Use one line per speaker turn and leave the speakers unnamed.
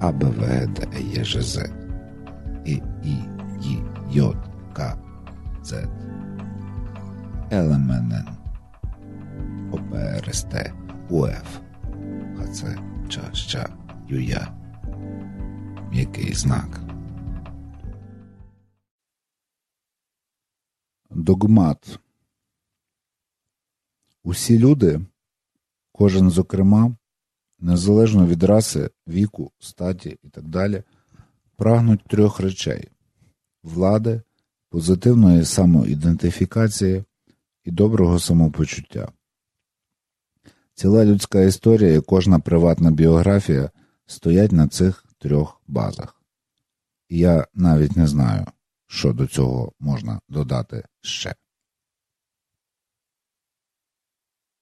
А, Б, В, Г, Е, Є, Ж, З, І, І, Й, К, З, Л, М, Н, Н, О, П, Р, С, Т, У, Ф, Х, Ц, Ч, Щ, Ю, Я. М'який знак. Догмат. Усі люди, кожен зокрема, незалежно від раси, віку, статі і так далі, прагнуть трьох речей влади, позитивної самоідентифікації і доброго самопочуття. Ціла людська історія і кожна приватна біографія стоять на цих трьох базах. І я навіть не знаю, що до цього можна додати ще.